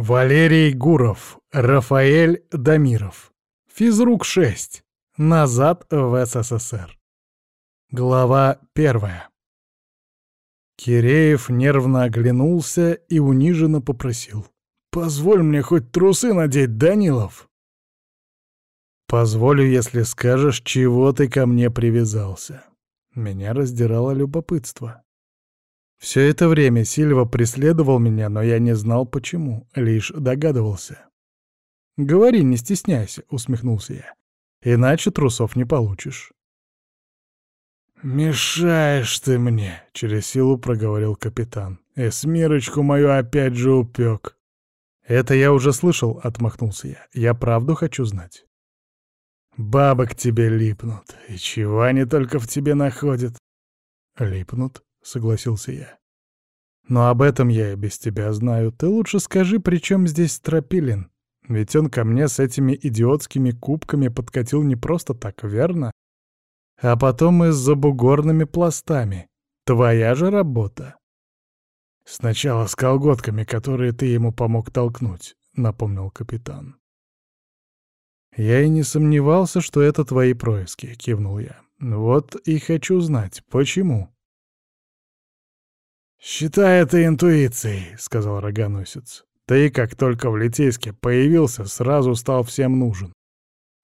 Валерий Гуров, Рафаэль Дамиров. Физрук 6. Назад в СССР. Глава первая. Киреев нервно оглянулся и униженно попросил. «Позволь мне хоть трусы надеть, Данилов!» «Позволю, если скажешь, чего ты ко мне привязался». Меня раздирало любопытство. Все это время Сильва преследовал меня, но я не знал почему, лишь догадывался. «Говори, не стесняйся», — усмехнулся я. «Иначе трусов не получишь». «Мешаешь ты мне», — через силу проговорил капитан. «Эсмирочку мою опять же упек». «Это я уже слышал», — отмахнулся я. «Я правду хочу знать». «Бабы к тебе липнут, и чего они только в тебе находят?» «Липнут», — согласился я. «Но об этом я и без тебя знаю. Ты лучше скажи, при чем здесь Стропилин? Ведь он ко мне с этими идиотскими кубками подкатил не просто так, верно? А потом и с забугорными пластами. Твоя же работа». «Сначала с колготками, которые ты ему помог толкнуть», — напомнил капитан. «Я и не сомневался, что это твои происки», — кивнул я. «Вот и хочу знать, почему?» «Считай это интуицией», — сказал рогоносец. «Ты, как только в Литейске появился, сразу стал всем нужен.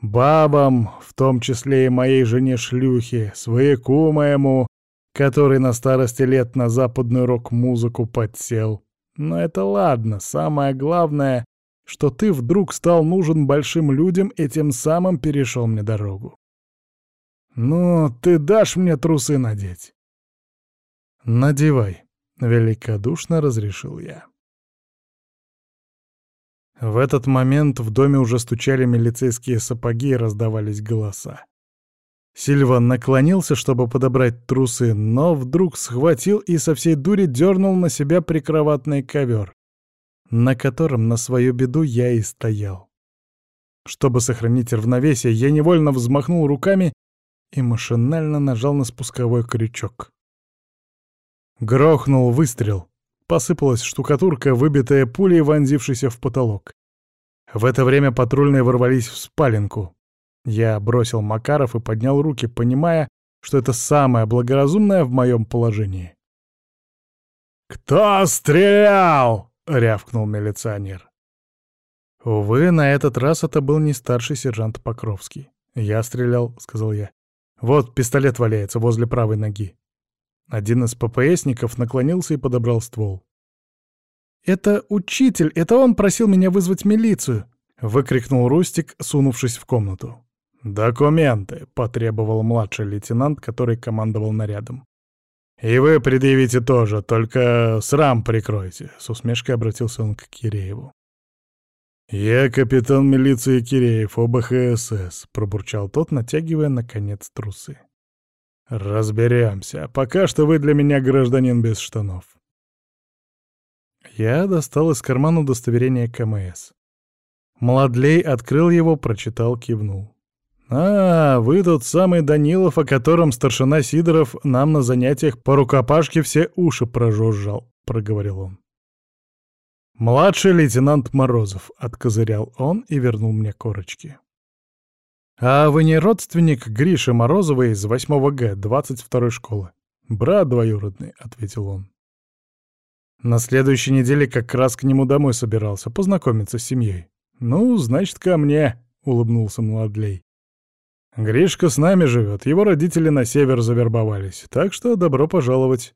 Бабам, в том числе и моей жене-шлюхе, свояку моему, который на старости лет на западную рок-музыку подсел. Но это ладно, самое главное, что ты вдруг стал нужен большим людям и тем самым перешел мне дорогу. Ну, ты дашь мне трусы надеть? Надевай, великодушно разрешил я. В этот момент в доме уже стучали милицейские сапоги и раздавались голоса. Сильва наклонился, чтобы подобрать трусы, но вдруг схватил и со всей дури дернул на себя прикроватный ковер на котором на свою беду я и стоял. Чтобы сохранить равновесие, я невольно взмахнул руками и машинально нажал на спусковой крючок. Грохнул выстрел. Посыпалась штукатурка, выбитая пулей, вонзившейся в потолок. В это время патрульные ворвались в спаленку. Я бросил Макаров и поднял руки, понимая, что это самое благоразумное в моем положении. «Кто стрелял?» — рявкнул милиционер. Увы, на этот раз это был не старший сержант Покровский. «Я стрелял», — сказал я. «Вот пистолет валяется возле правой ноги». Один из ППСников наклонился и подобрал ствол. «Это учитель, это он просил меня вызвать милицию!» — выкрикнул Рустик, сунувшись в комнату. «Документы!» — потребовал младший лейтенант, который командовал нарядом. «И вы предъявите тоже, только срам прикройте», — с усмешкой обратился он к Кирееву. «Я капитан милиции Киреев, ОБХСС», — пробурчал тот, натягивая, наконец, трусы. «Разберемся. Пока что вы для меня гражданин без штанов». Я достал из кармана удостоверение КМС. Младлей открыл его, прочитал, кивнул. «А, вы тот самый Данилов, о котором старшина Сидоров нам на занятиях по рукопашке все уши прожужжал», — проговорил он. «Младший лейтенант Морозов», — откозырял он и вернул мне корочки. «А вы не родственник Гриши Морозова из 8 Г, 22-й школы?» «Брат двоюродный», — ответил он. На следующей неделе как раз к нему домой собирался, познакомиться с семьей. «Ну, значит, ко мне», — улыбнулся Младлей. Гришка с нами живет, его родители на север завербовались, так что добро пожаловать.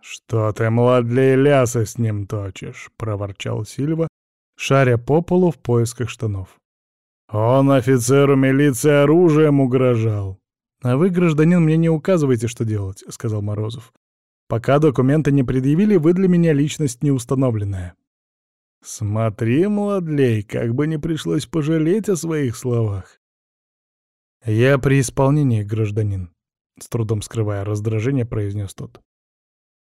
«Что ты, младлей, лясы с ним точишь?» — проворчал Сильва, шаря по полу в поисках штанов. «Он офицеру милиции оружием угрожал». «А вы, гражданин, мне не указывайте, что делать», — сказал Морозов. «Пока документы не предъявили, вы для меня личность неустановленная». «Смотри, младлей, как бы не пришлось пожалеть о своих словах. «Я при исполнении, гражданин», — с трудом скрывая раздражение, произнес тот.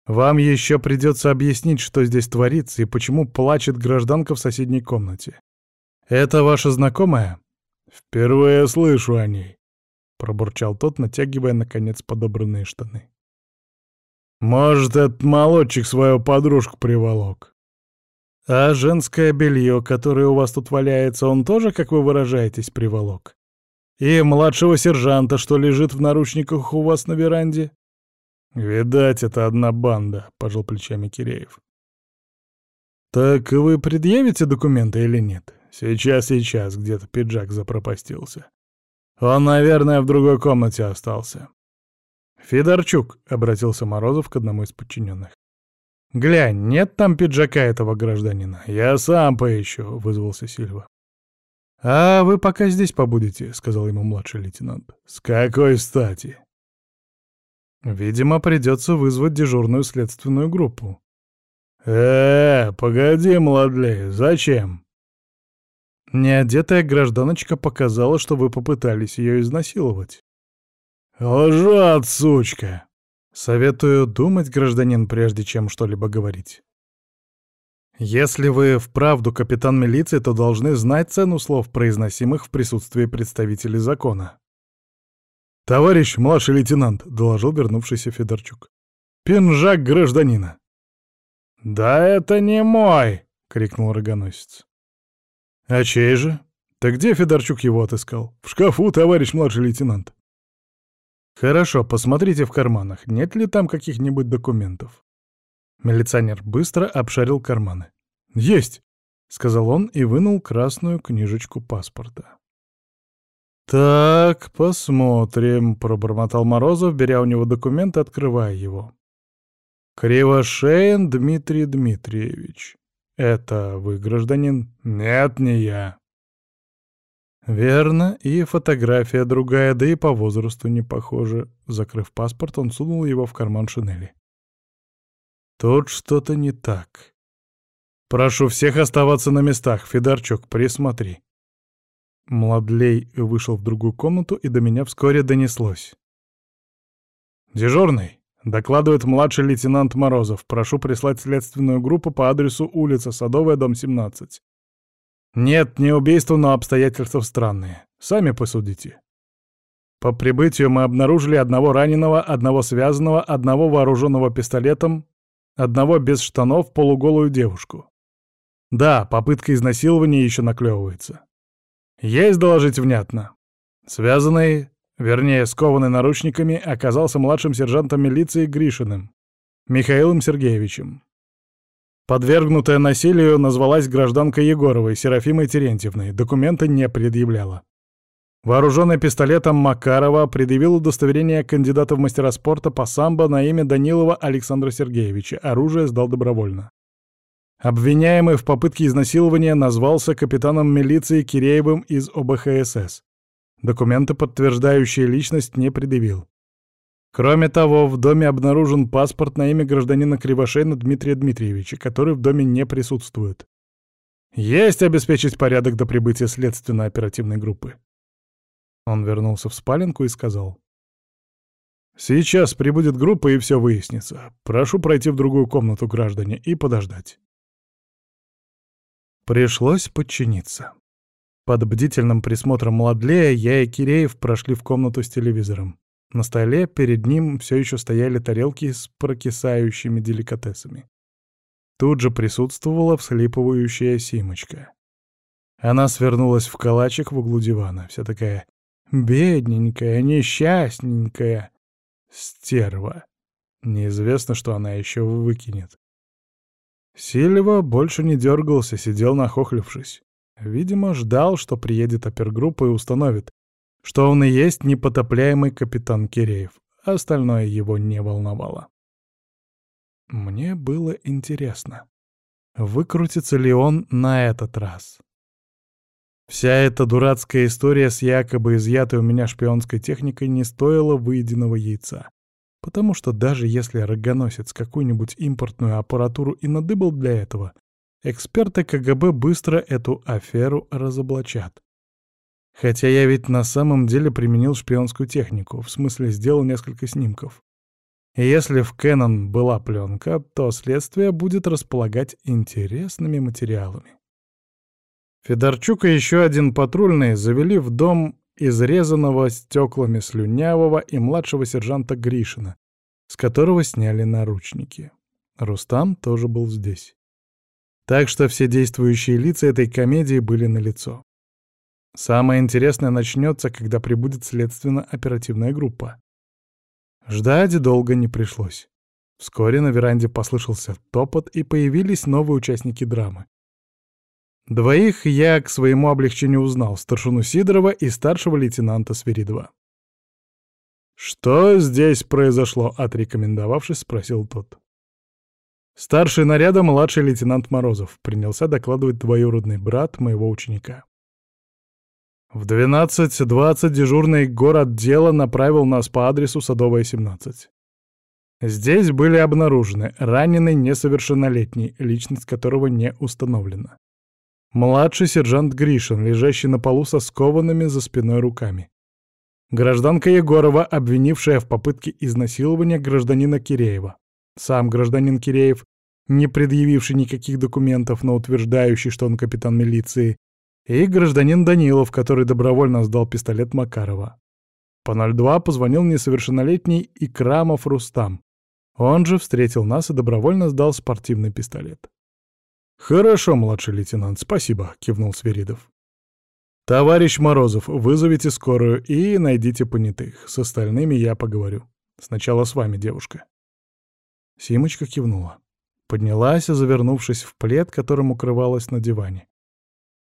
«Вам еще придется объяснить, что здесь творится и почему плачет гражданка в соседней комнате. Это ваша знакомая?» «Впервые слышу о ней», — пробурчал тот, натягивая, наконец, подобранные штаны. «Может, этот молодчик свою подружку приволок?» А женское белье, которое у вас тут валяется, он тоже, как вы выражаетесь, приволок? И младшего сержанта, что лежит в наручниках у вас на веранде? Видать, это одна банда, пожал плечами Киреев. Так вы предъявите документы или нет? Сейчас, сейчас, где-то пиджак запропастился. Он, наверное, в другой комнате остался. «Федорчук», — обратился Морозов к одному из подчиненных. «Глянь, нет там пиджака этого гражданина. Я сам поищу», — вызвался Сильва. «А вы пока здесь побудете», — сказал ему младший лейтенант. «С какой стати?» «Видимо, придется вызвать дежурную следственную группу». «Э, -э погоди, младлей, зачем?» Неодетая гражданочка показала, что вы попытались ее изнасиловать. «Лжет, сучка!» Советую думать, гражданин, прежде чем что-либо говорить. Если вы вправду капитан милиции, то должны знать цену слов, произносимых в присутствии представителей закона. «Товарищ младший лейтенант», — доложил вернувшийся Федорчук. «Пинжак гражданина». «Да это не мой!» — крикнул рогоносец. «А чей же? Так где Федорчук его отыскал? В шкафу, товарищ младший лейтенант». «Хорошо, посмотрите в карманах, нет ли там каких-нибудь документов». Милиционер быстро обшарил карманы. «Есть!» — сказал он и вынул красную книжечку паспорта. «Так, посмотрим», — пробормотал Морозов, беря у него документ и открывая его. «Кривошеин Дмитрий Дмитриевич. Это вы, гражданин?» «Нет, не я». Верно, и фотография другая, да и по возрасту не похожа. Закрыв паспорт, он сунул его в карман шинели. Тут что-то не так. Прошу всех оставаться на местах. Федорчук, присмотри. Младлей вышел в другую комнату, и до меня вскоре донеслось. «Дежурный!» — докладывает младший лейтенант Морозов. «Прошу прислать следственную группу по адресу улица Садовая, дом 17. Нет, не убийство, но обстоятельства странные. Сами посудите. По прибытию мы обнаружили одного раненого, одного связанного, одного вооруженного пистолетом, одного без штанов, полуголую девушку. Да, попытка изнасилования еще наклевывается. Есть доложить внятно. Связанный, вернее, скованный наручниками, оказался младшим сержантом милиции Гришиным, Михаилом Сергеевичем. Подвергнутая насилию назвалась гражданкой Егоровой, Серафимой Терентьевной, документы не предъявляла. Вооруженный пистолетом Макарова предъявил удостоверение кандидата в мастера спорта по самбо на имя Данилова Александра Сергеевича, оружие сдал добровольно. Обвиняемый в попытке изнасилования назвался капитаном милиции Киреевым из ОБХСС. Документы, подтверждающие личность, не предъявил. Кроме того, в доме обнаружен паспорт на имя гражданина Кривошейна Дмитрия Дмитриевича, который в доме не присутствует. Есть обеспечить порядок до прибытия следственной оперативной группы. Он вернулся в спаленку и сказал. «Сейчас прибудет группа, и все выяснится. Прошу пройти в другую комнату, граждане, и подождать». Пришлось подчиниться. Под бдительным присмотром Младлея я и Киреев прошли в комнату с телевизором. На столе перед ним все еще стояли тарелки с прокисающими деликатесами. Тут же присутствовала вслипывающая Симочка. Она свернулась в калачик в углу дивана, вся такая бедненькая, несчастненькая стерва. Неизвестно, что она еще выкинет. Сильва больше не дергался, сидел нахохлившись. Видимо, ждал, что приедет опергруппа и установит, что он и есть непотопляемый капитан Киреев, остальное его не волновало. Мне было интересно, выкрутится ли он на этот раз. Вся эта дурацкая история с якобы изъятой у меня шпионской техникой не стоила выеденного яйца. Потому что даже если рогоносец какую-нибудь импортную аппаратуру и надыбал для этого, эксперты КГБ быстро эту аферу разоблачат. Хотя я ведь на самом деле применил шпионскую технику, в смысле сделал несколько снимков. И если в Canon была пленка, то следствие будет располагать интересными материалами. Федорчук и еще один патрульный завели в дом изрезанного стеклами слюнявого и младшего сержанта Гришина, с которого сняли наручники. Рустам тоже был здесь. Так что все действующие лица этой комедии были налицо. Самое интересное начнется, когда прибудет следственно-оперативная группа. Ждать долго не пришлось. Вскоре на веранде послышался топот, и появились новые участники драмы. Двоих я к своему облегчению узнал, старшину Сидорова и старшего лейтенанта Свиридова. «Что здесь произошло?» — отрекомендовавшись, спросил тот. Старший наряда младший лейтенант Морозов принялся докладывать двоюродный брат моего ученика. В 12.20 дежурный город дела направил нас по адресу Садовая, 17. Здесь были обнаружены раненый несовершеннолетний, личность которого не установлена. Младший сержант Гришин, лежащий на полу со скованными за спиной руками. Гражданка Егорова, обвинившая в попытке изнасилования гражданина Киреева. Сам гражданин Киреев, не предъявивший никаких документов, но утверждающий, что он капитан милиции, и гражданин Данилов, который добровольно сдал пистолет Макарова. По 02 позвонил несовершеннолетний Икрамов Рустам. Он же встретил нас и добровольно сдал спортивный пистолет. «Хорошо, младший лейтенант, спасибо», — кивнул Сверидов. «Товарищ Морозов, вызовите скорую и найдите понятых. С остальными я поговорю. Сначала с вами, девушка». Симочка кивнула. Поднялась, завернувшись в плед, которым укрывалась на диване.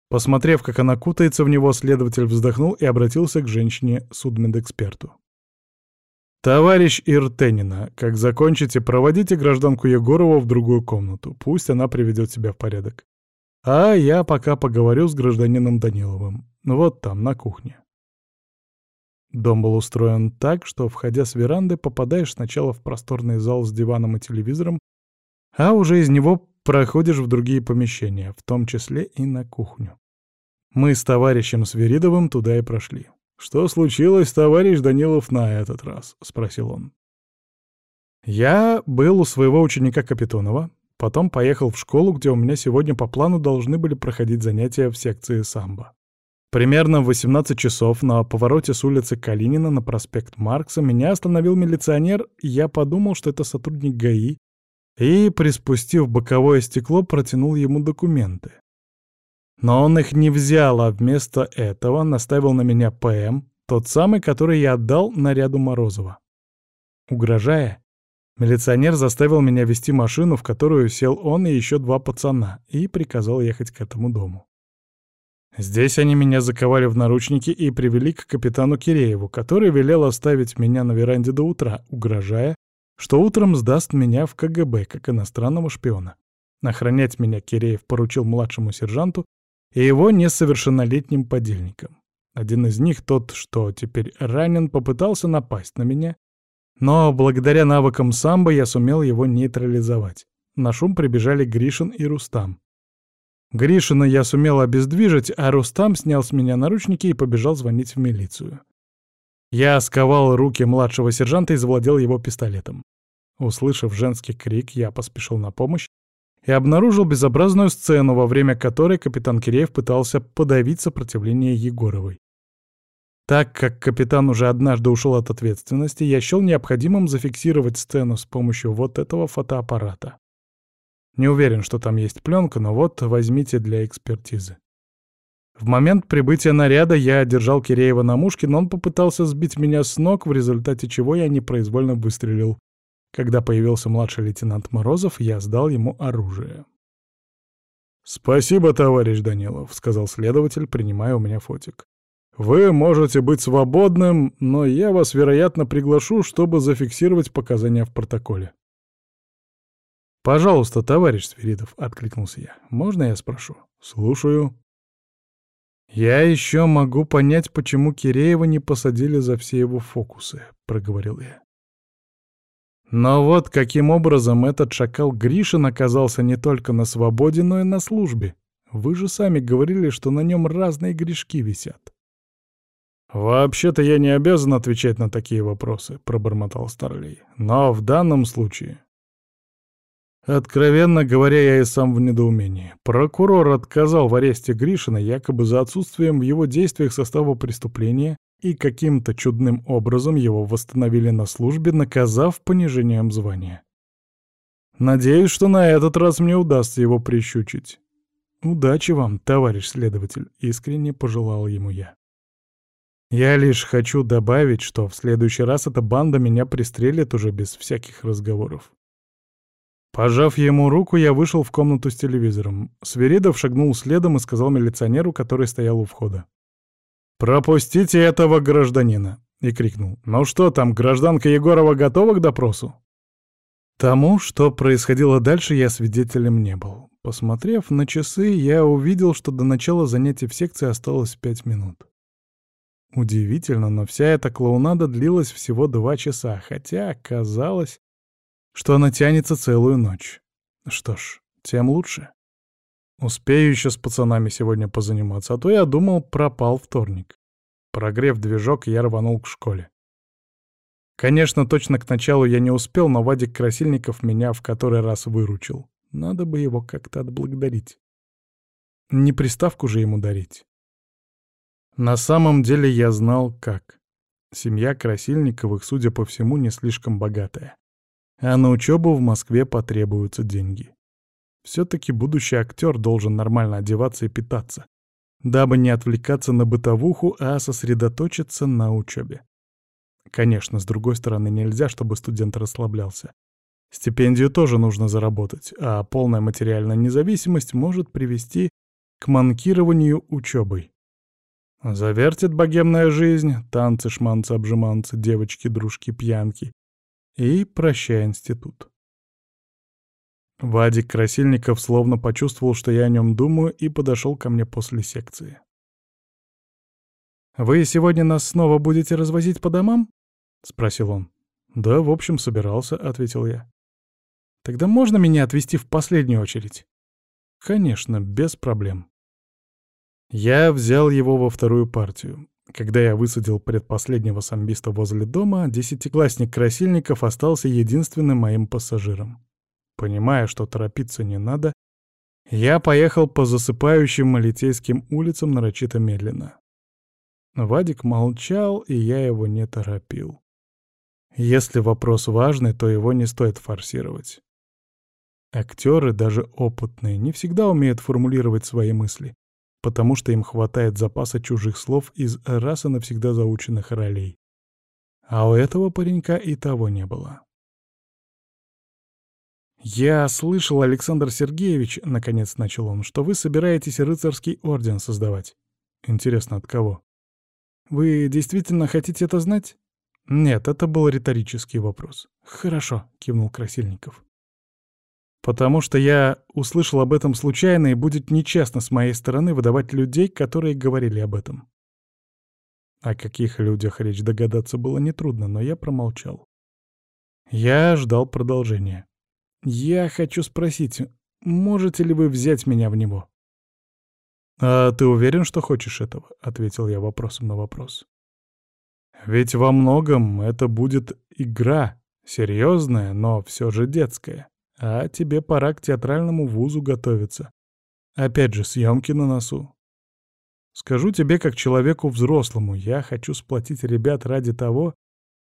Посмотрев, как она кутается в него, следователь вздохнул и обратился к женщине-судмедэксперту. «Товарищ Иртенина, как закончите, проводите гражданку Егорову в другую комнату. Пусть она приведет себя в порядок. А я пока поговорю с гражданином Даниловым. Вот там, на кухне». Дом был устроен так, что, входя с веранды, попадаешь сначала в просторный зал с диваном и телевизором, а уже из него проходишь в другие помещения, в том числе и на кухню. Мы с товарищем Свиридовым туда и прошли. «Что случилось, товарищ Данилов, на этот раз?» — спросил он. Я был у своего ученика Капитонова, потом поехал в школу, где у меня сегодня по плану должны были проходить занятия в секции самбо. Примерно в 18 часов на повороте с улицы Калинина на проспект Маркса меня остановил милиционер, я подумал, что это сотрудник ГАИ, и, приспустив боковое стекло, протянул ему документы. Но он их не взял, а вместо этого наставил на меня ПМ, тот самый, который я отдал наряду Морозова. Угрожая, милиционер заставил меня вести машину, в которую сел он и еще два пацана, и приказал ехать к этому дому. Здесь они меня заковали в наручники и привели к капитану Кирееву, который велел оставить меня на веранде до утра, угрожая, что утром сдаст меня в КГБ как иностранного шпиона. Охранять меня Киреев поручил младшему сержанту и его несовершеннолетним подельникам. Один из них, тот, что теперь ранен, попытался напасть на меня, но благодаря навыкам самбо я сумел его нейтрализовать. На шум прибежали Гришин и Рустам. Гришина я сумел обездвижить, а Рустам снял с меня наручники и побежал звонить в милицию. Я сковал руки младшего сержанта и завладел его пистолетом. Услышав женский крик, я поспешил на помощь и обнаружил безобразную сцену, во время которой капитан Киреев пытался подавить сопротивление Егоровой. Так как капитан уже однажды ушел от ответственности, я счел необходимым зафиксировать сцену с помощью вот этого фотоаппарата. Не уверен, что там есть пленка, но вот возьмите для экспертизы. В момент прибытия наряда я держал Киреева на мушке, но он попытался сбить меня с ног, в результате чего я непроизвольно выстрелил. Когда появился младший лейтенант Морозов, я сдал ему оружие. «Спасибо, товарищ Данилов», — сказал следователь, принимая у меня фотик. «Вы можете быть свободным, но я вас, вероятно, приглашу, чтобы зафиксировать показания в протоколе». «Пожалуйста, товарищ Свиридов», — откликнулся я. «Можно я спрошу?» «Слушаю». «Я еще могу понять, почему Киреева не посадили за все его фокусы», — проговорил я. Но вот каким образом этот шакал Гришин оказался не только на свободе, но и на службе. Вы же сами говорили, что на нем разные грешки висят. «Вообще-то я не обязан отвечать на такие вопросы», — пробормотал Старлей. «Но в данном случае Откровенно говоря, я и сам в недоумении. Прокурор отказал в аресте Гришина якобы за отсутствием в его действиях состава преступления и каким-то чудным образом его восстановили на службе, наказав понижением звания. Надеюсь, что на этот раз мне удастся его прищучить. Удачи вам, товарищ следователь, искренне пожелал ему я. Я лишь хочу добавить, что в следующий раз эта банда меня пристрелит уже без всяких разговоров. Пожав ему руку, я вышел в комнату с телевизором. Свиридов шагнул следом и сказал милиционеру, который стоял у входа. «Пропустите этого гражданина!» и крикнул. «Ну что там, гражданка Егорова готова к допросу?» Тому, что происходило дальше, я свидетелем не был. Посмотрев на часы, я увидел, что до начала занятий в секции осталось пять минут. Удивительно, но вся эта клоунада длилась всего два часа, хотя казалось, что она тянется целую ночь. Что ж, тем лучше. Успею еще с пацанами сегодня позаниматься, а то я думал, пропал вторник. Прогрев движок, я рванул к школе. Конечно, точно к началу я не успел, но Вадик Красильников меня в который раз выручил. Надо бы его как-то отблагодарить. Не приставку же ему дарить. На самом деле я знал, как. Семья Красильниковых, судя по всему, не слишком богатая. А на учебу в Москве потребуются деньги. Все-таки будущий актер должен нормально одеваться и питаться, дабы не отвлекаться на бытовуху, а сосредоточиться на учебе. Конечно, с другой стороны, нельзя, чтобы студент расслаблялся. Стипендию тоже нужно заработать, а полная материальная независимость может привести к манкированию учебой. Завертит богемная жизнь, танцы, шманцы, обжиманцы, девочки, дружки, пьянки. И прощай институт. Вадик Красильников словно почувствовал, что я о нем думаю, и подошел ко мне после секции. «Вы сегодня нас снова будете развозить по домам?» — спросил он. «Да, в общем, собирался», — ответил я. «Тогда можно меня отвезти в последнюю очередь?» «Конечно, без проблем». Я взял его во вторую партию. Когда я высадил предпоследнего самбиста возле дома, десятиклассник Красильников остался единственным моим пассажиром. Понимая, что торопиться не надо, я поехал по засыпающим малитейским улицам нарочито медленно. Вадик молчал, и я его не торопил. Если вопрос важный, то его не стоит форсировать. Актеры, даже опытные, не всегда умеют формулировать свои мысли потому что им хватает запаса чужих слов из раз и навсегда заученных ролей. А у этого паренька и того не было. «Я слышал, Александр Сергеевич, — наконец начал он, — что вы собираетесь рыцарский орден создавать. Интересно, от кого? Вы действительно хотите это знать?» «Нет, это был риторический вопрос». «Хорошо», — кивнул Красильников. Потому что я услышал об этом случайно, и будет нечестно с моей стороны выдавать людей, которые говорили об этом. О каких людях речь догадаться было нетрудно, но я промолчал. Я ждал продолжения. «Я хочу спросить, можете ли вы взять меня в него?» «А ты уверен, что хочешь этого?» — ответил я вопросом на вопрос. «Ведь во многом это будет игра, серьезная, но все же детская. А тебе пора к театральному вузу готовиться. Опять же, съемки на носу. Скажу тебе как человеку взрослому, я хочу сплотить ребят ради того,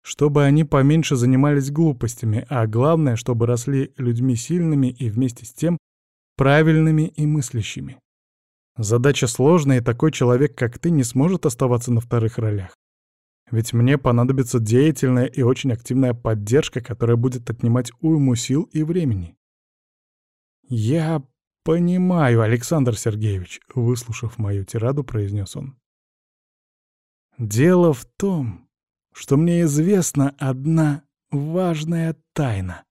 чтобы они поменьше занимались глупостями, а главное, чтобы росли людьми сильными и вместе с тем правильными и мыслящими. Задача сложная, и такой человек, как ты, не сможет оставаться на вторых ролях. Ведь мне понадобится деятельная и очень активная поддержка, которая будет отнимать уйму сил и времени. «Я понимаю, Александр Сергеевич», — выслушав мою тираду, произнес он. «Дело в том, что мне известна одна важная тайна».